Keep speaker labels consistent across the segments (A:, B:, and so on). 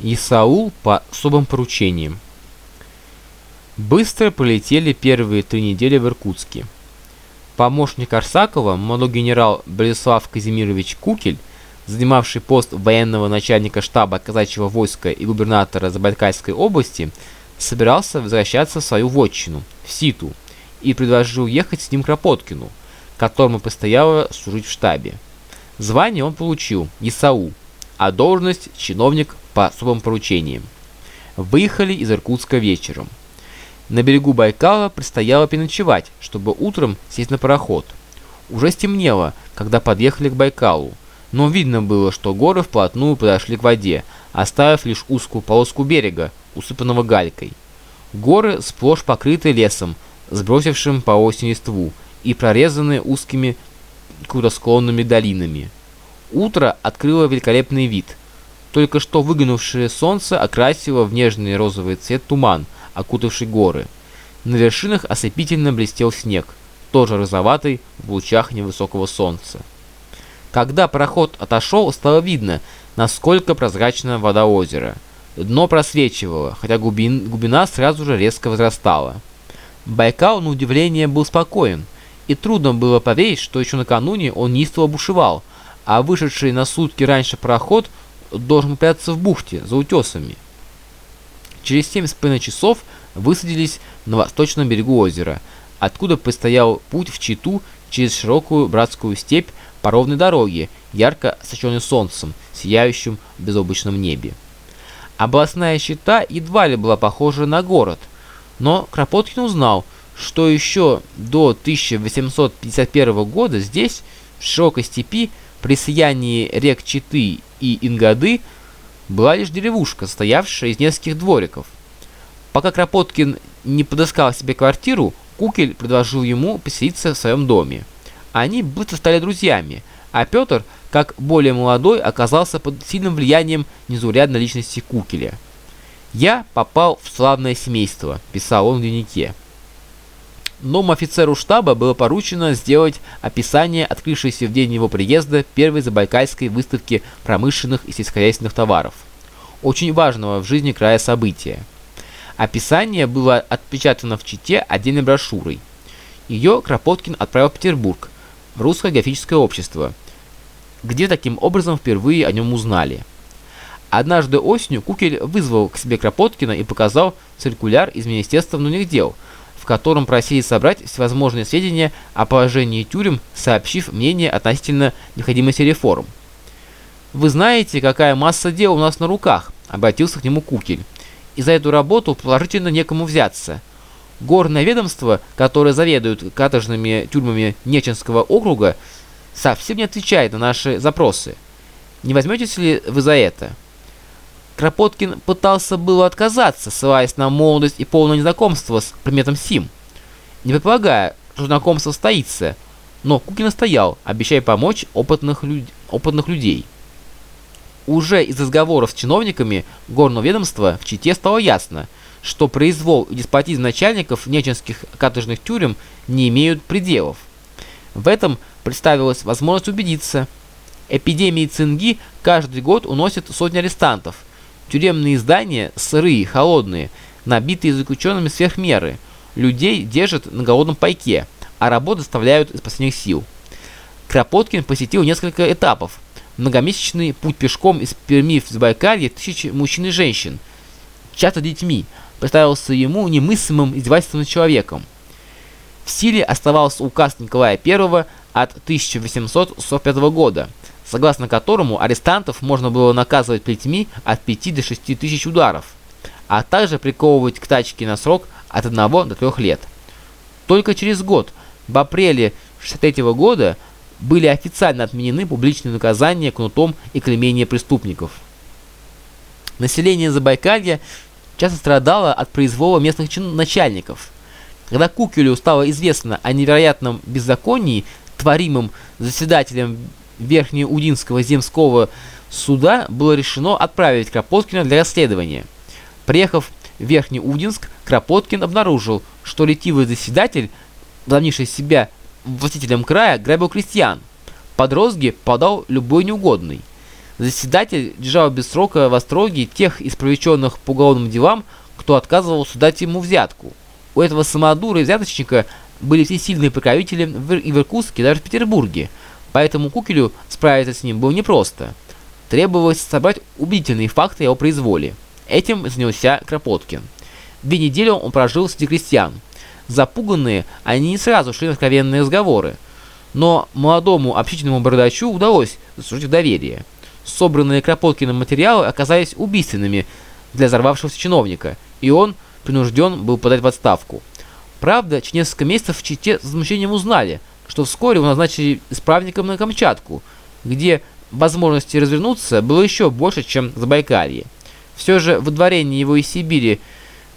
A: Исаул по особым поручениям. Быстро пролетели первые три недели в Иркутске. Помощник Арсакова, молодой генерал Болеслав Казимирович Кукель, занимавший пост военного начальника штаба казачьего войска и губернатора Забайкальской области, собирался возвращаться в свою вотчину, в Ситу, и предложил ехать с ним Кропоткину, которому предстояло служить в штабе. Звание он получил Исау, а должность чиновник по особым поручениям. Выехали из Иркутска вечером. На берегу Байкала предстояло переночевать, чтобы утром сесть на пароход. Уже стемнело, когда подъехали к Байкалу, но видно было, что горы вплотную подошли к воде, оставив лишь узкую полоску берега, усыпанного галькой. Горы сплошь покрыты лесом, сбросившим по осени ству, и прорезаны узкими крутосклонными долинами. Утро открыло великолепный вид – только что выглянувшее солнце окрасило в нежный розовый цвет туман, окутавший горы. На вершинах ослепительно блестел снег, тоже розоватый в лучах невысокого солнца. Когда пароход отошел, стало видно, насколько прозрачна вода озера. Дно просвечивало, хотя глубин, глубина сразу же резко возрастала. Байкал, на удивление, был спокоен, и трудно было поверить, что еще накануне он неистово бушевал, а вышедший на сутки раньше пароход – должен прятаться в бухте, за утесами. Через семь с половиной часов высадились на восточном берегу озера, откуда предстоял путь в Читу через широкую братскую степь по ровной дороге, ярко освещенной солнцем, сияющим в безоблачном небе. Областная щита едва ли была похожа на город, но Кропоткин узнал, что еще до 1851 года здесь, в широкой степи, при слиянии рек Читы и Ингады была лишь деревушка, стоявшая из нескольких двориков. Пока Кропоткин не подыскал себе квартиру, Кукель предложил ему поселиться в своем доме. Они быстро стали друзьями, а Петр, как более молодой, оказался под сильным влиянием незаурядной личности Кукеля. «Я попал в славное семейство», – писал он в дневнике. Новому офицеру штаба было поручено сделать описание открывшейся в день его приезда первой забайкальской выставки промышленных и сельскохозяйственных товаров. Очень важного в жизни края события. Описание было отпечатано в Чите отдельной брошюрой. Ее Кропоткин отправил в Петербург, в Русское географическое общество, где таким образом впервые о нем узнали. Однажды осенью Кукель вызвал к себе Кропоткина и показал циркуляр из Министерства внутренних дел – котором просили собрать всевозможные сведения о положении тюрем, сообщив мнение относительно необходимости реформ. «Вы знаете, какая масса дел у нас на руках», — обратился к нему Кукель. «И за эту работу положительно некому взяться. Горное ведомство, которое заведует каторжными тюрьмами Неченского округа, совсем не отвечает на наши запросы. Не возьметесь ли вы за это?» Кропоткин пытался было отказаться, ссылаясь на молодость и полное незнакомство с предметом СИМ, не предполагая, что знакомство состоится, но Кукин стоял, обещая помочь опытных, люд... опытных людей. Уже из разговоров с чиновниками горного ведомства в Чите стало ясно, что произвол и деспотизм начальников неченских каторжных тюрем не имеют пределов. В этом представилась возможность убедиться. Эпидемии цинги каждый год уносят сотни арестантов – Тюремные здания сырые, холодные, набитые заключенными сверх меры. Людей держат на голодном пайке, а работу доставляют из последних сил. Кропоткин посетил несколько этапов. Многомесячный путь пешком из Перми в Забайкалье тысячи мужчин и женщин, часто детьми, представился ему немыслимым издевательством над человеком. В силе оставался указ Николая I от 1845 года – согласно которому арестантов можно было наказывать плетьми от 5 до 6 тысяч ударов, а также приковывать к тачке на срок от 1 до 3 лет. Только через год, в апреле 1963 года, были официально отменены публичные наказания кнутом и клеймение преступников. Население Забайкалья часто страдало от произвола местных начальников. Когда Кукелю стало известно о невероятном беззаконии, творимом заседателем Верхнеудинского земского суда было решено отправить Кропоткина для расследования. Приехав в Верхнеудинск, Кропоткин обнаружил, что ретивый заседатель, возомнивший себя властителем края, грабил крестьян. Под розги подал любой неугодный. Заседатель держал без срока в остроге тех из привлеченных по уголовным делам, кто отказывался дать ему взятку. У этого самодура и взяточника были все сильные покровители и в Иркутске, даже в Петербурге, поэтому Кукелю справиться с ним было непросто. Требовалось собрать убедительные факты о произволе. Этим занялся Кропоткин. Две недели он прожил среди крестьян. Запуганные, они не сразу шли на откровенные разговоры. Но молодому общительному бородачу удалось заслужить доверие. Собранные Кропоткиным материалы оказались убийственными для взорвавшегося чиновника, и он принужден был подать в отставку. Правда, через несколько месяцев в Чите с возмущением узнали, что вскоре его назначили исправником на Камчатку, где возможности развернуться было еще больше, чем в Забайкалье. Все же выдворение его из Сибири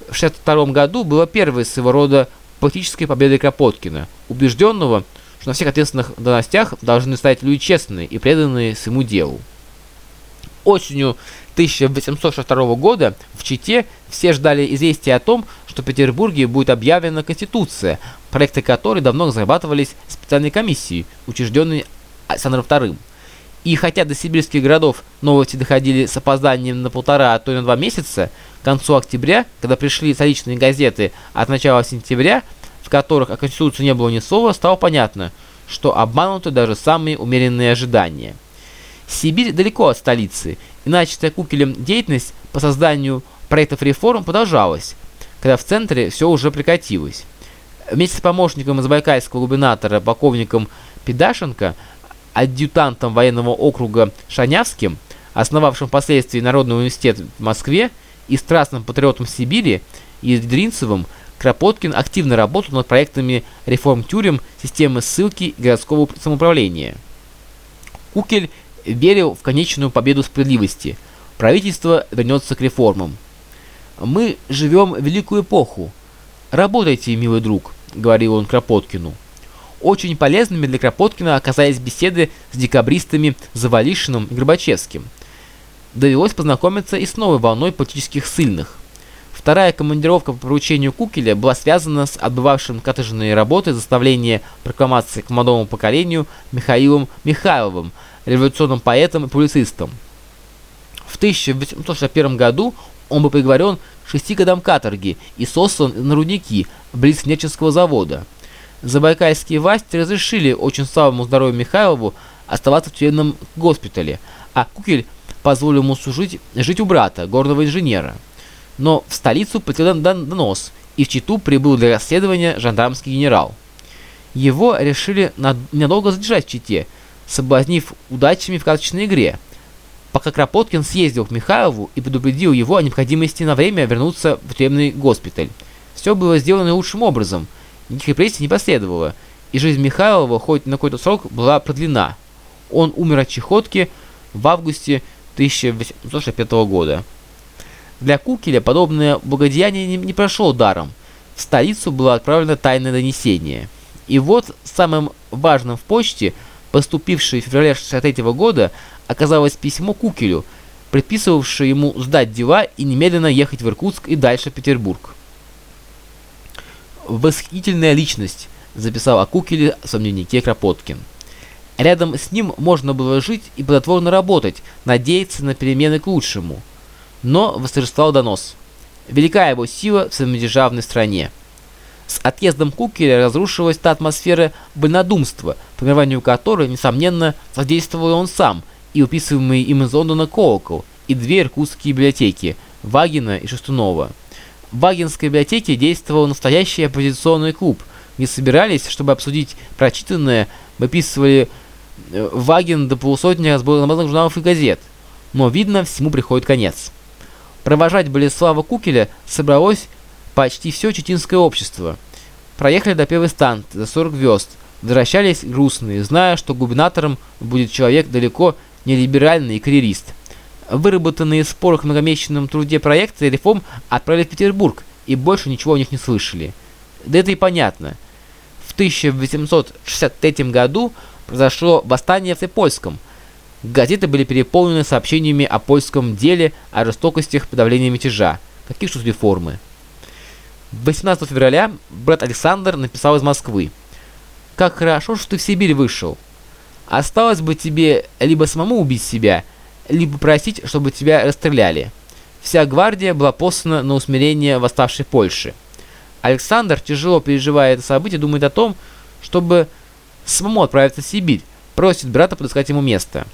A: в 1962 году было первой своего рода политической победой Кропоткина, убежденного, что на всех ответственных должностях должны стать люди честные и преданные своему делу. Осенью 1862 года в Чите все ждали известия о том, что в Петербурге будет объявлена Конституция, проекты которой давно разрабатывались специальной комиссией, учрежденной Александром II. И хотя до сибирских городов новости доходили с опозданием на полтора, а то и на два месяца, к концу октября, когда пришли столичные газеты от начала сентября, в которых о Конституции не было ни слова, стало понятно, что обмануты даже самые умеренные ожидания. Сибирь далеко от столицы, и начатая Кукелем деятельность по созданию проектов реформ продолжалась, когда в центре все уже прекратилось. Вместе с помощником забайкальского губернатора полковником Педашенко адъютантом военного округа Шанявским, основавшим впоследствии Народный университет в Москве, и страстным патриотом Сибири, и Дринцевым, Кропоткин активно работал над проектами реформ тюрем, системы ссылки и городского самоуправления. Кукель верил в конечную победу справедливости. Правительство вернется к реформам. «Мы живем великую эпоху. Работайте, милый друг», — говорил он Кропоткину. Очень полезными для Кропоткина оказались беседы с декабристами Завалишиным и Горбачевским. Довелось познакомиться и с новой волной политических ссыльных. Вторая командировка по поручению Кукеля была связана с отбывавшим каторжные работы заставления прокламации к молодому поколению Михаилом Михайловым, революционным поэтом и публицистом. В 1861 году он был приговорен к шести годам каторги и сослан на рудники близ Нерчинского завода. Забайкальские власти разрешили очень слабому здоровью Михайлову оставаться в тюремном госпитале, а Кукель позволил ему служить жить у брата, горного инженера. Но в столицу потерял донос, и в Читу прибыл для расследования жандармский генерал. Его решили ненадолго задержать в Чите, соблазнив удачами в карточной игре, пока Кропоткин съездил к Михайлову и предупредил его о необходимости на время вернуться в тюремный госпиталь. Все было сделано лучшим образом – Никаких репрессий не последовало, и жизнь Михайлова хоть на какой-то срок была продлена. Он умер от чехотки в августе 1865 года. Для Кукеля подобное благодеяние не прошло даром. В столицу было отправлено тайное донесение. И вот самым важным в почте, поступившее в феврале 1963 года, оказалось письмо Кукелю, предписывавшее ему сдать дела и немедленно ехать в Иркутск и дальше в Петербург. «Восхитительная личность», записал о Кукеле в дневнике Кропоткин. Рядом с ним можно было жить и плодотворно работать, надеяться на перемены к лучшему. Но восторжествовал донос. Велика его сила в самодержавной стране. С отъездом Кукеля разрушилась та атмосфера больнодумства, формированию которой, несомненно, содействовал он сам, и уписываемый им из Лондона колокол, и две иркутские библиотеки – Вагина и Шестунова. В Вагинской библиотеке действовал настоящий оппозиционный клуб, где собирались, чтобы обсудить прочитанное, выписывали э, Вагин до полусотни разборных журналов и газет. Но, видно, всему приходит конец. Провожать Болеслава Кукеля собралось почти все читинское общество. Проехали до первой станции, за 40 верст, возвращались грустные, зная, что губернатором будет человек далеко не либеральный и карьерист. Выработанные в спорах многомесячном труде проекты реформ отправили в Петербург, и больше ничего о них не слышали. Да это и понятно. В 1863 году произошло восстание в Польском. Газеты были переполнены сообщениями о польском деле, о жестокостях подавления мятежа. Какие же реформы? 18 февраля брат Александр написал из Москвы. «Как хорошо, что ты в Сибирь вышел. Осталось бы тебе либо самому убить себя, либо просить, чтобы тебя расстреляли. Вся гвардия была послана на усмирение восставшей Польши. Александр, тяжело переживая это событие, думает о том, чтобы самому отправиться в Сибирь, просит брата подыскать ему место.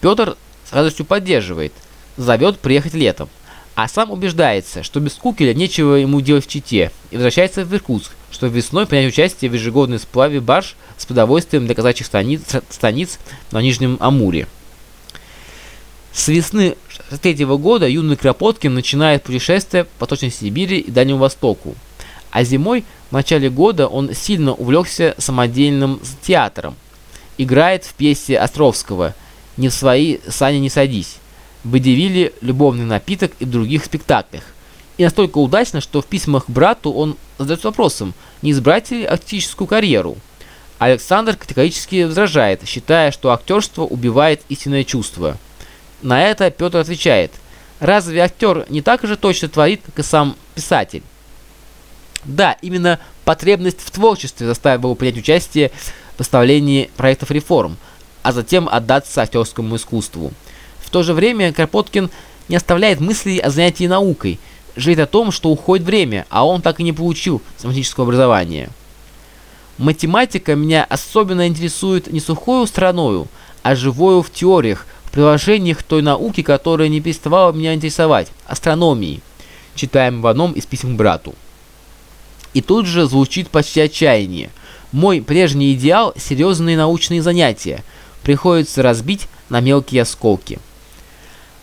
A: Петр с радостью поддерживает, зовет приехать летом, а сам убеждается, что без Кукеля нечего ему делать в Чите, и возвращается в Иркутск, чтобы весной принять участие в ежегодной сплаве барж с продовольствием для казачьих станиц, станиц на Нижнем Амуре. С весны 1963 года юный Кропоткин начинает путешествие по Восточной Сибири и Дальнему Востоку. А зимой, в начале года, он сильно увлекся самодельным театром. Играет в пьесе Островского «Не в свои сани не садись», «Выдевили любовный напиток» и других спектаклях. И настолько удачно, что в письмах брату он задается вопросом, не избрать ли артистическую карьеру. Александр категорически возражает, считая, что актерство убивает истинное чувство – на это Петр отвечает, разве актер не так же точно творит, как и сам писатель? Да, именно потребность в творчестве заставила его принять участие в поставлении проектов реформ, а затем отдаться актерскому искусству. В то же время Кропоткин не оставляет мыслей о занятии наукой, жалеет о том, что уходит время, а он так и не получил математического образования. Математика меня особенно интересует не сухою страною, а живою в теориях, в приложениях той науки, которая не переставала меня интересовать, астрономии, читаем в одном из писем брату. И тут же звучит почти отчаяние. Мой прежний идеал – серьезные научные занятия. Приходится разбить на мелкие осколки.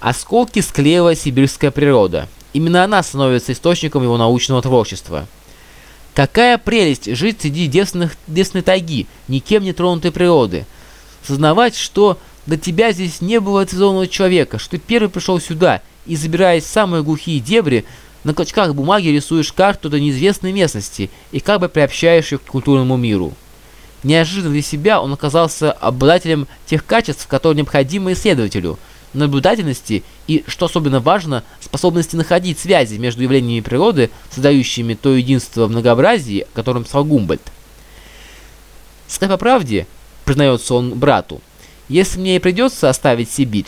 A: Осколки склеила сибирская природа. Именно она становится источником его научного творчества. Какая прелесть жить среди девственных, девственной тайги, никем не тронутой природы. Сознавать, что до тебя здесь не было цивилизованного человека, что ты первый пришел сюда и, забираясь в самые глухие дебри, на клочках бумаги рисуешь карту до неизвестной местности и как бы приобщаешь ее к культурному миру. Неожиданно для себя он оказался обладателем тех качеств, которые необходимы исследователю, наблюдательности и, что особенно важно, способности находить связи между явлениями природы, создающими то единство в многообразии, о котором писал Гумбольд. Сказать по правде, признается он брату, если мне и придется оставить Сибирь,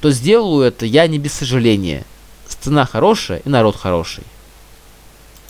A: то сделаю это я не без сожаления. Сцена хорошая и народ хороший.